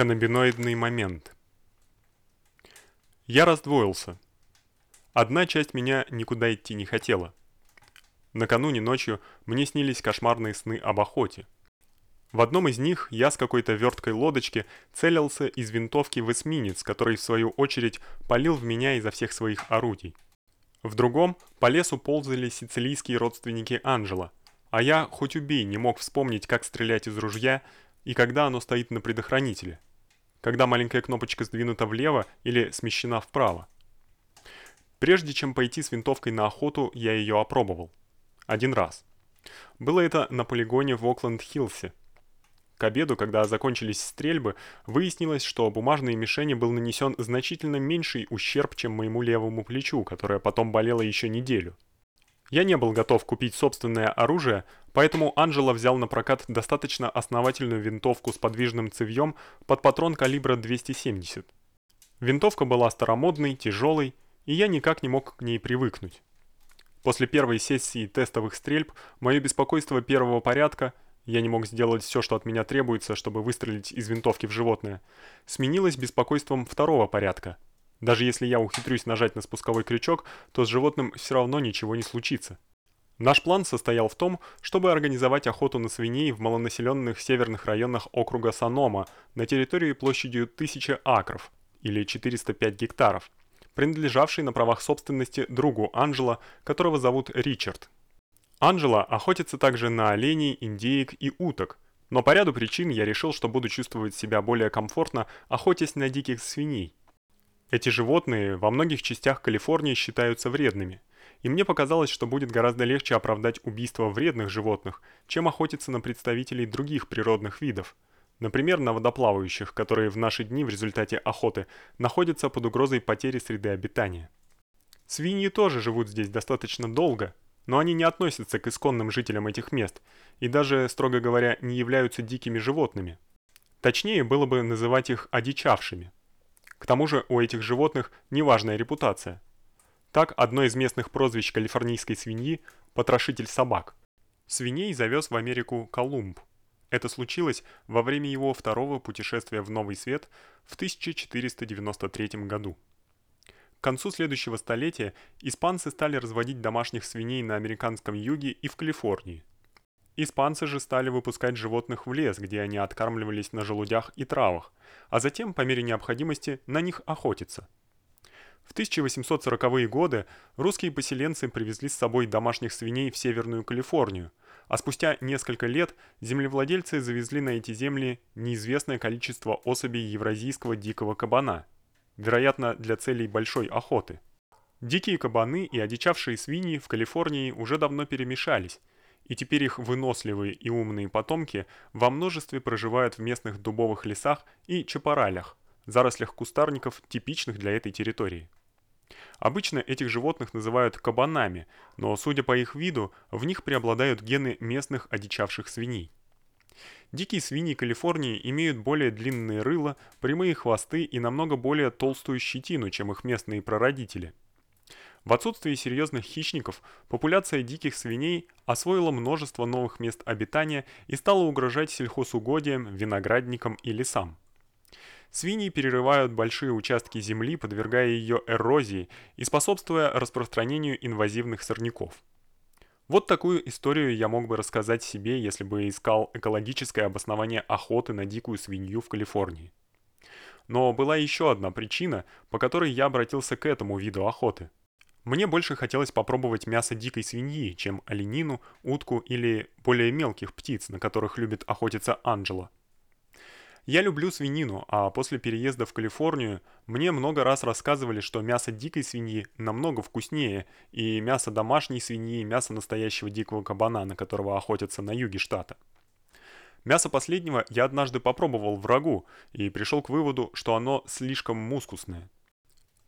Каннабиноидный момент. Я раздвоился. Одна часть меня никуда идти не хотела. Накануне ночью мне снились кошмарные сны об охоте. В одном из них я с какой-то верткой лодочки целился из винтовки в эсминец, который в свою очередь палил в меня изо всех своих орудий. В другом по лесу ползали сицилийские родственники Анжела, а я хоть убей не мог вспомнить, как стрелять из ружья и когда оно стоит на предохранителе. Когда маленькая кнопочка сдвинута влево или смещена вправо. Прежде чем пойти с винтовкой на охоту, я её опробовал. Один раз. Было это на полигоне в Окленд-Хиллсе. К обеду, когда закончились стрельбы, выяснилось, что бумажной мишени был нанесен значительно меньший ущерб, чем моему левому плечу, которое потом болело еще неделю. Я не был готов купить собственное оружие, поэтому Анжела взял на прокат достаточно основательную винтовку с подвижным цевьем под патрон калибра 270. Винтовка была старомодной, тяжелой, и я никак не мог к ней привыкнуть. После первой сессии тестовых стрельб мое беспокойство первого порядка я не мог сделать все, что от меня требуется, чтобы выстрелить из винтовки в животное, сменилось беспокойством второго порядка – даже если я ухитрюсь нажать на спусковой крючок, то с животным все равно ничего не случится. Наш план состоял в том, чтобы организовать охоту на свиней в малонаселенных северных районах округа Санома на территории площадью 1000 акров или 405 гектаров, принадлежавшей на правах собственности другу Анжела, которого зовут Ричард. Анжела охотится также на оленей, индеек и уток, но по ряду причин я решил, что буду чувствовать себя более комфортно, охотясь на диких свиней. Эти животные во многих частях Калифорнии считаются вредными, и мне показалось, что будет гораздо легче оправдать убийство вредных животных, чем охотиться на представителей других природных видов. Например, на водоплавающих, которые в наши дни в результате охоты находятся под угрозой потери среды обитания. Свиньи тоже живут здесь достаточно долго, но они не относятся к исконным жителям этих мест и даже, строго говоря, не являются дикими животными. Точнее было бы называть их одичавшими. К тому же у этих животных неважная репутация. Так, одно из местных прозвищ калифорнийской свиньи потрошитель собак. Свиней завез в Америку Колумб. Это случилось во время его второго путешествия в Новый Свет в 1493 году. К концу следующего столетия испанцы стали разводить домашних свиней на американском юге и в Калифорнии. Испанцы же стали выпускать животных в лес, где они откармливались на желудях и травах, а затем, по мере необходимости, на них охотиться. В 1840-е годы русские поселенцы привезли с собой домашних свиней в Северную Калифорнию, а спустя несколько лет землевладельцы завезли на эти земли неизвестное количество особей евразийского дикого кабана, вероятно, для целей большой охоты. Дикие кабаны и одичавшие свиньи в Калифорнии уже давно перемешались, и теперь их выносливые и умные потомки во множестве проживают в местных дубовых лесах и чапаралях, зарослях кустарников, типичных для этой территории. Обычно этих животных называют кабанами, но, судя по их виду, в них преобладают гены местных одичавших свиней. Дикие свиньи Калифорнии имеют более длинные рыла, прямые хвосты и намного более толстую щетину, чем их местные прародители – в отсутствие серьезных хищников, популяция диких свиней освоила множество новых мест обитания и стала угрожать сельхозугодиям, виноградникам и лесам. Свиньи перерывают большие участки земли, подвергая ее эрозии и способствуя распространению инвазивных сорняков. Вот такую историю я мог бы рассказать себе, если бы искал экологическое обоснование охоты на дикую свинью в Калифорнии. Но была еще одна причина, по которой я обратился к этому виду охоты – мне больше хотелось попробовать мясо дикой свиньи, чем оленину, утку или более мелких птиц, на которых любит охотиться Анджела. Я люблю свинину, а после переезда в Калифорнию мне много раз рассказывали, что мясо дикой свиньи намного вкуснее, и мясо домашней свиньи, мясо настоящего дикого кабана, на которого охотятся на юге штата. Мясо последнего я однажды попробовал в рагу и пришел к выводу, что оно слишком мускусное.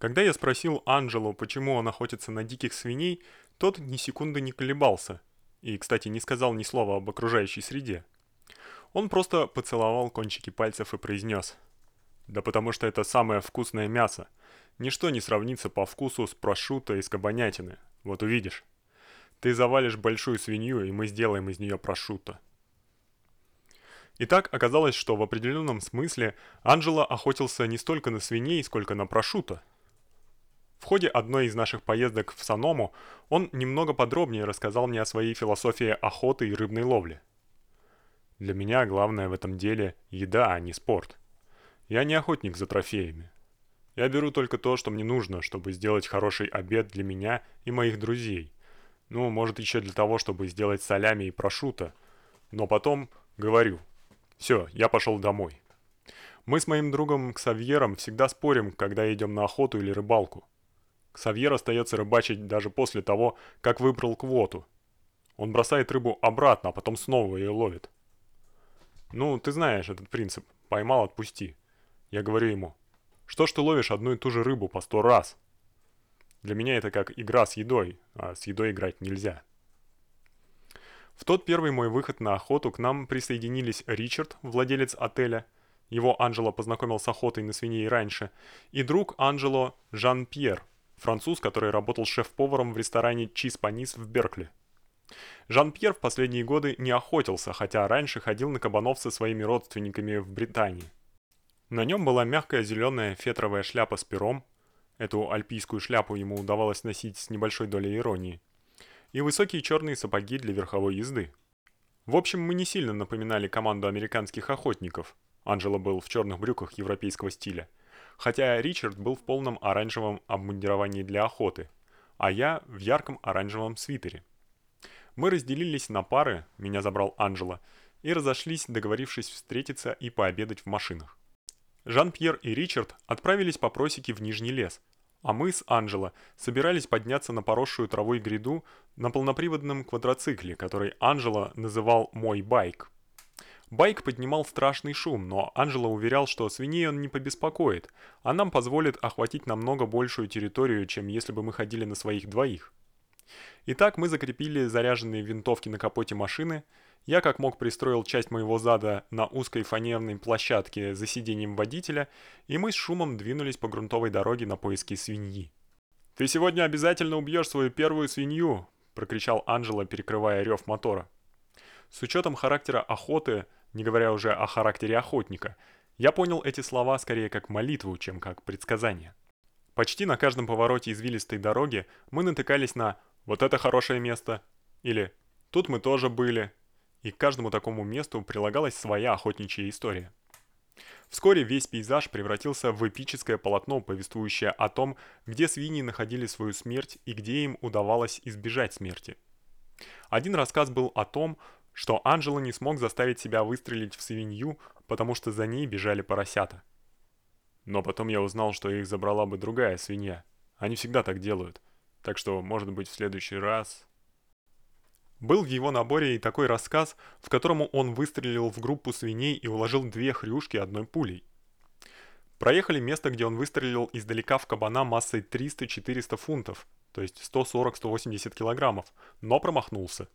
Когда я спросил Анджело, почему он охотится на диких свиней, тот ни секунды не колебался и, кстати, не сказал ни слова об окружающей среде. Он просто поцеловал кончики пальцев и произнес: "Да потому что это самое вкусное мясо. Ничто не сравнится по вкусу с прошутто из кабанятины. Вот увидишь. Ты завалишь большую свинью, и мы сделаем из нее прошутто". Итак, оказалось, что в определенном смысле Анджело охотился не столько на свиней, сколько на прошутто. В ходе одной из наших поездок в Саному он немного подробнее рассказал мне о своей философии охоты и рыбной ловли. Для меня главное в этом деле еда, а не спорт. Я не охотник за трофеями. Я беру только то, что мне нужно, чтобы сделать хороший обед для меня и моих друзей. Ну, может, еще для того, чтобы сделать солями и прошутто. Но потом говорю: "Всё, я пошел домой". Мы с моим другом Ксавьером всегда спорим, когда идем на охоту или рыбалку. Ксавьер остается рыбачить даже после того, как выбрал квоту. Он бросает рыбу обратно, а потом снова ее ловит. Ну, ты знаешь этот принцип: поймал отпусти. Я говорю ему: что ж ты ловишь одну и ту же рыбу по сто раз? Для меня это как игра с едой, а с едой играть нельзя. В тот первый мой выход на охоту к нам присоединились Ричард, владелец отеля, его Анжело познакомил с охотой на свиней раньше, и друг Анжело Жан-Пьер, француз, который работал шеф-поваром в ресторане Чиз Панис в Беркли. Жан-Пьер в последние годы не охотился, хотя раньше ходил на кабанов со своими родственниками в Британии. На нем была мягкая зеленая фетровая шляпа с пером. Эту альпийскую шляпу ему удавалось носить с небольшой долей иронии. И высокие черные сапоги для верховой езды. В общем, мы не сильно напоминали команду американских охотников. Анжело был в черных брюках европейского стиля, хотя Ричард был в полном оранжевом обмундировании для охоты, а я в ярком оранжевом свитере. Мы разделились на пары, меня забрал Анжело, и разошлись, договорившись встретиться и пообедать в машинах. Жан-Пьер и Ричард отправились по просеке в Нижний лес, а мы с Анжело собирались подняться на поросшую травой гряду на полноприводном квадроцикле, который Анжело называл «мой байк». Байк поднимал страшный шум, но Анжело уверял, что свиней он не побеспокоит, а нам позволит охватить намного большую территорию, чем если бы мы ходили на своих двоих. Итак, мы закрепили заряженные винтовки на капоте машины, я как мог пристроил часть моего зада на узкой фанерной площадке за сиденьем водителя, и мы с шумом двинулись по грунтовой дороге на поиски свиньи. «Ты сегодня обязательно убьешь свою первую свинью!» – прокричал Анжела, перекрывая рев мотора. С учетом характера охоты, не говоря уже о характере охотника, я понял эти слова скорее как молитву, чем как предсказание. Почти на каждом повороте извилистой дороги мы натыкались на «вот это хорошее место» или «тут мы тоже были» и к каждому такому месту прилагалась своя охотничья история. Вскоре весь пейзаж превратился в эпическое полотно, повествующее о том, где свиньи находили свою смерть и где им удавалось избежать смерти. Один рассказ был о том, что Анжела не смог заставить себя выстрелить в свинью, потому что за ней бежали поросята. Но потом я узнал, что их забрала бы другая свинья. Они всегда так делают. Так что, может быть, в следующий раз был в его наборе и такой рассказ, в котором он выстрелил в группу свиней и уложил две хрюшки одной пулей. Проехали место, где он выстрелил издалека в кабана массой 300-400 фунтов, то есть 140-180 килограммов, но промахнулся.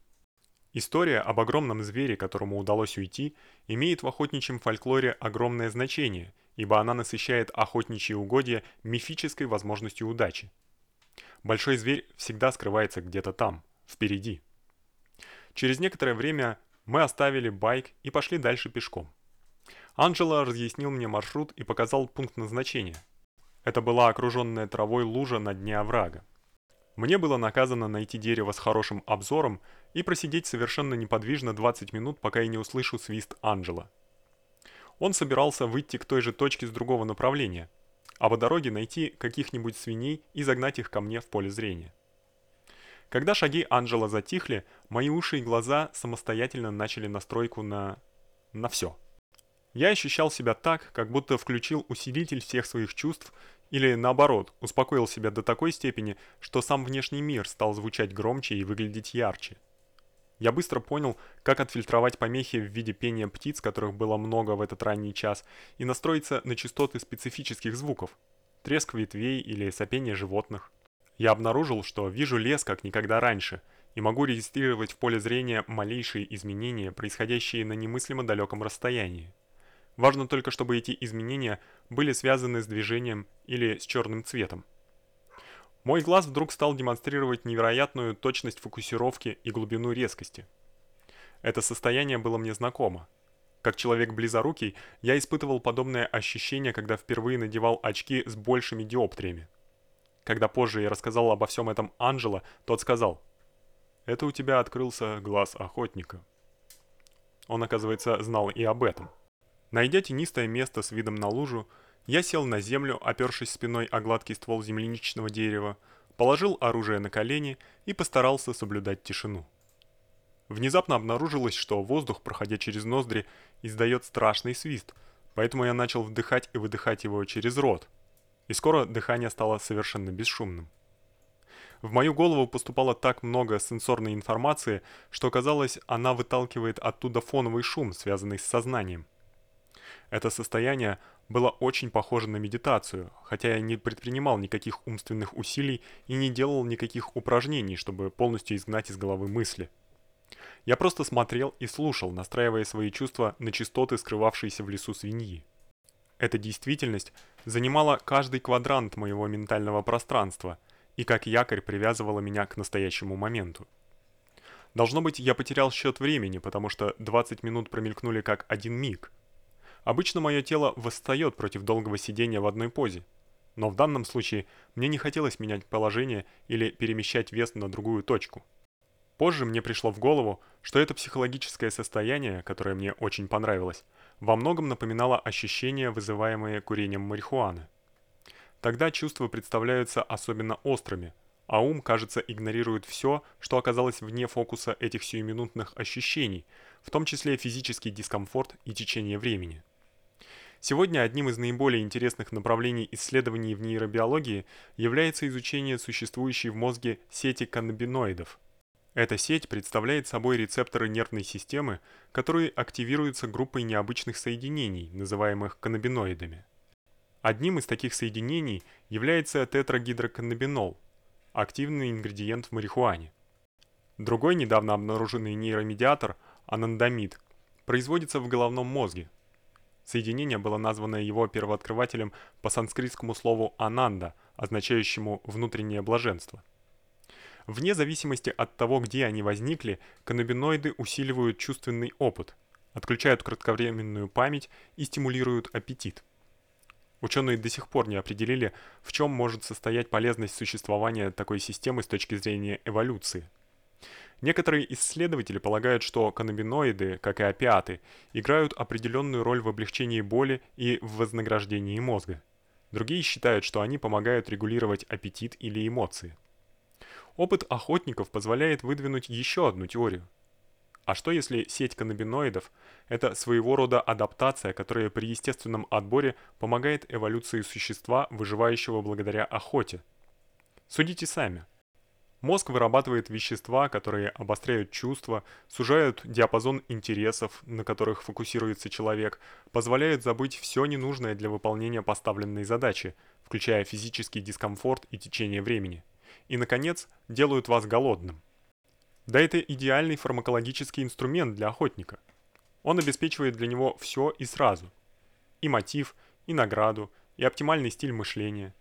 История об огромном звере, которому удалось уйти, имеет в охотничьем фольклоре огромное значение, ибо она насыщает охотничьи угодья мифической возможностью удачи. Большой зверь всегда скрывается где-то там, впереди. Через некоторое время мы оставили байк и пошли дальше пешком. Анжела разъяснил мне маршрут и показал пункт назначения. Это была окруженная травой лужа на дне оврага. Мне было наказано найти дерево с хорошим обзором и просидеть совершенно неподвижно 20 минут, пока я не услышу свист Анжела. Он собирался выйти к той же точке с другого направления, а по дороге найти каких-нибудь свиней и загнать их ко мне в поле зрения. Когда шаги Анжела затихли, мои уши и глаза самостоятельно начали настройку на на всё. Я ощущал себя так, как будто включил усилитель всех своих чувств или наоборот, успокоил себя до такой степени, что сам внешний мир стал звучать громче и выглядеть ярче. Я быстро понял, как отфильтровать помехи в виде пения птиц, которых было много в этот ранний час, и настроиться на частоты специфических звуков: треск ветвей или сопение животных. Я обнаружил, что вижу лес как никогда раньше и могу регистрировать в поле зрения малейшие изменения, происходящие на немыслимо далеком расстоянии. Важно только, чтобы эти изменения были связаны с движением или с черным цветом. Мой глаз вдруг стал демонстрировать невероятную точность фокусировки и глубину резкости. Это состояние было мне знакомо. Как человек близорукий, я испытывал подобное ощущение, когда впервые надевал очки с большими диоптриями. Когда позже я рассказал обо всем этом Анжело, тот сказал: "Это у тебя открылся глаз охотника". Он, оказывается, знал и об этом. Найдя тенистое место с видом на лужу, я сел на землю, опёршись спиной о гладкий ствол земляничного дерева, положил оружие на колени и постарался соблюдать тишину. Внезапно обнаружилось, что воздух, проходя через ноздри, издаёт страшный свист, поэтому я начал вдыхать и выдыхать его через рот. И скоро дыхание стало совершенно бесшумным. В мою голову поступало так много сенсорной информации, что казалось, она выталкивает оттуда фоновый шум, связанный с сознанием. Это состояние было очень похоже на медитацию, хотя я не предпринимал никаких умственных усилий и не делал никаких упражнений, чтобы полностью изгнать из головы мысли. Я просто смотрел и слушал, настраивая свои чувства на частоты, скрывавшиеся в лесу свиньи. Эта действительность занимала каждый квадрант моего ментального пространства и как якорь привязывала меня к настоящему моменту. Должно быть, я потерял счёт времени, потому что 20 минут промелькнули как один миг. Обычно моё тело восстаёт против долгого сидения в одной позе, но в данном случае мне не хотелось менять положение или перемещать вес на другую точку. Позже мне пришло в голову, что это психологическое состояние, которое мне очень понравилось, во многом напоминало ощущения, вызываемые курением марихуаны. Тогда чувства представляются особенно острыми, а ум, кажется, игнорирует всё, что оказалось вне фокуса этих сиюминутных ощущений, в том числе физический дискомфорт и течение времени. Сегодня одним из наиболее интересных направлений исследований в нейробиологии является изучение существующей в мозге сети каннабиноидов. Эта сеть представляет собой рецепторы нервной системы, которые активируются группой необычных соединений, называемых каннабиноидами. Одним из таких соединений является тетрагидроканнабинол, активный ингредиент в марихуане. Другой недавно обнаруженный нейромедиатор анандамид производится в головном мозге, Соединение было названо его первооткрывателем по санскритскому слову ананда, означающему внутреннее блаженство. Вне зависимости от того, где они возникли, каннабиноиды усиливают чувственный опыт, отключают кратковременную память и стимулируют аппетит. Ученые до сих пор не определили, в чем может состоять полезность существования такой системы с точки зрения эволюции. Некоторые исследователи полагают, что каннабиноиды, как и опиаты, играют определенную роль в облегчении боли и в вознаграждении мозга. Другие считают, что они помогают регулировать аппетит или эмоции. Опыт охотников позволяет выдвинуть еще одну теорию. А что если сеть каннабиноидов это своего рода адаптация, которая при естественном отборе помогает эволюции существа, выживающего благодаря охоте? Судите сами. Мозг вырабатывает вещества, которые обостряют чувства, сужают диапазон интересов, на которых фокусируется человек, позволяют забыть всё ненужное для выполнения поставленной задачи, включая физический дискомфорт и течение времени. И наконец, делают вас голодным. Да это идеальный фармакологический инструмент для охотника. Он обеспечивает для него всё и сразу. И мотив, и награду, и оптимальный стиль мышления.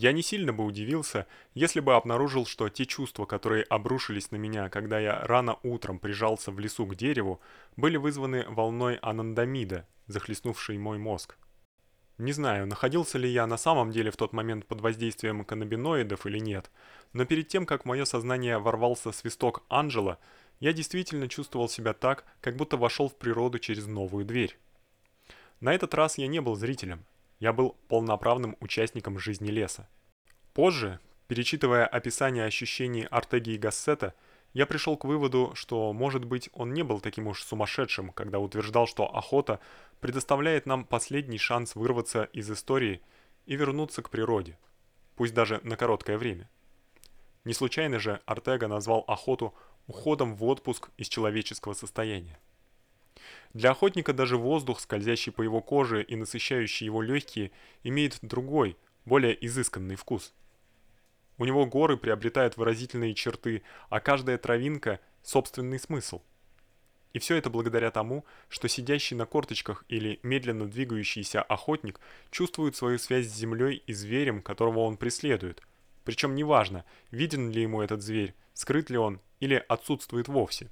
Я не сильно бы удивился, если бы обнаружил, что те чувства, которые обрушились на меня, когда я рано утром прижался в лесу к дереву, были вызваны волной анандамида, захлестнувшей мой мозг. Не знаю, находился ли я на самом деле в тот момент под воздействием каннабиноидов или нет, но перед тем, как в моё сознание ворвался свисток Анжела, я действительно чувствовал себя так, как будто вошёл в природу через новую дверь. На этот раз я не был зрителем. Я был полноправным участником жизни леса. Позже, перечитывая описание ощущений Артеги и Гассета, я пришел к выводу, что, может быть, он не был таким уж сумасшедшим, когда утверждал, что охота предоставляет нам последний шанс вырваться из истории и вернуться к природе, пусть даже на короткое время. Не случайно же Артега назвал охоту уходом в отпуск из человеческого состояния. Для охотника даже воздух, скользящий по его коже и насыщающий его легкие, имеет другой, более изысканный вкус. У него горы приобретают выразительные черты, а каждая травинка собственный смысл. И все это благодаря тому, что сидящий на корточках или медленно двигающийся охотник чувствует свою связь с землей и зверем, которого он преследует. Причем неважно, виден ли ему этот зверь, скрыт ли он или отсутствует вовсе.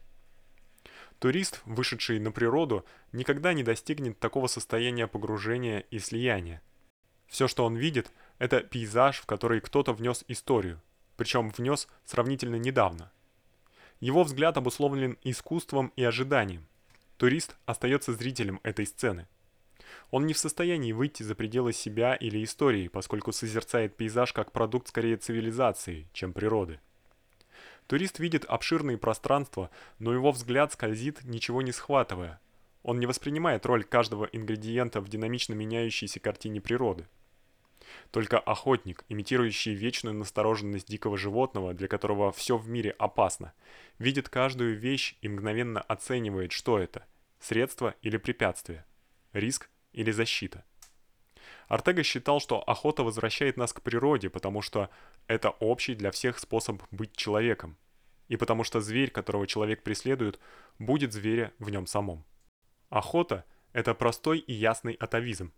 Турист, вышедший на природу, никогда не достигнет такого состояния погружения и слияния. Всё, что он видит это пейзаж, в который кто-то внёс историю, причём внёс сравнительно недавно. Его взгляд обусловлен искусством и ожиданием. Турист остаётся зрителем этой сцены. Он не в состоянии выйти за пределы себя или истории, поскольку созерцает пейзаж как продукт скорее цивилизации, чем природы. Турист видит обширные пространства, но его взгляд скользит, ничего не схватывая. Он не воспринимает роль каждого ингредиента в динамично меняющейся картине природы. Только охотник, имитирующий вечную настороженность дикого животного, для которого всё в мире опасно, видит каждую вещь и мгновенно оценивает, что это средство или препятствие, риск или защита. Артега считал, что охота возвращает нас к природе, потому что это общий для всех способ быть человеком, и потому что зверь, которого человек преследует, будет зверя в нём самом. Охота это простой и ясный атовизм.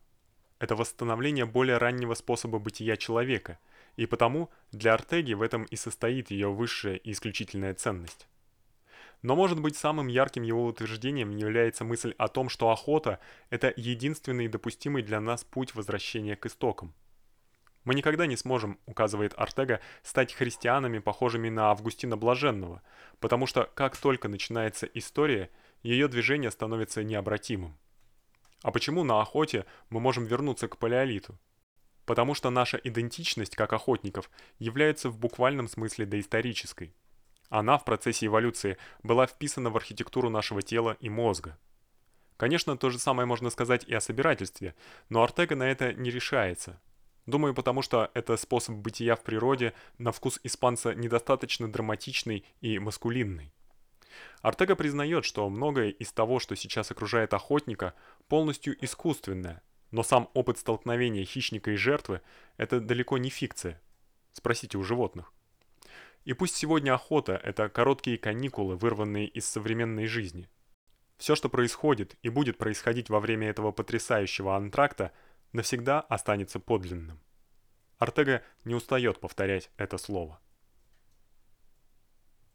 Это восстановление более раннего способа бытия человека, и потому для Артеги в этом и состоит её высшая и исключительная ценность. Но может быть самым ярким его утверждением является мысль о том, что охота это единственный допустимый для нас путь возвращения к истокам. Мы никогда не сможем, указывает Артега, стать христианами, похожими на Августина Блаженного, потому что как только начинается история, её движение становится необратимым. А почему на охоте мы можем вернуться к палеолиту? Потому что наша идентичность как охотников является в буквальном смысле доисторической. Она в процессе эволюции была вписана в архитектуру нашего тела и мозга. Конечно, то же самое можно сказать и о собирательстве, но Артега на это не решается. Думаю, потому что это способ бытия в природе на вкус испанца недостаточно драматичный и маскулинный. Артега признаёт, что многое из того, что сейчас окружает охотника, полностью искусственное, но сам опыт столкновения хищника и жертвы это далеко не фикция. Спросите у животных. И пусть сегодня охота это короткие каникулы, вырванные из современной жизни. Всё, что происходит и будет происходить во время этого потрясающего антракта, навсегда останется подлинным. Артега не устаёт повторять это слово.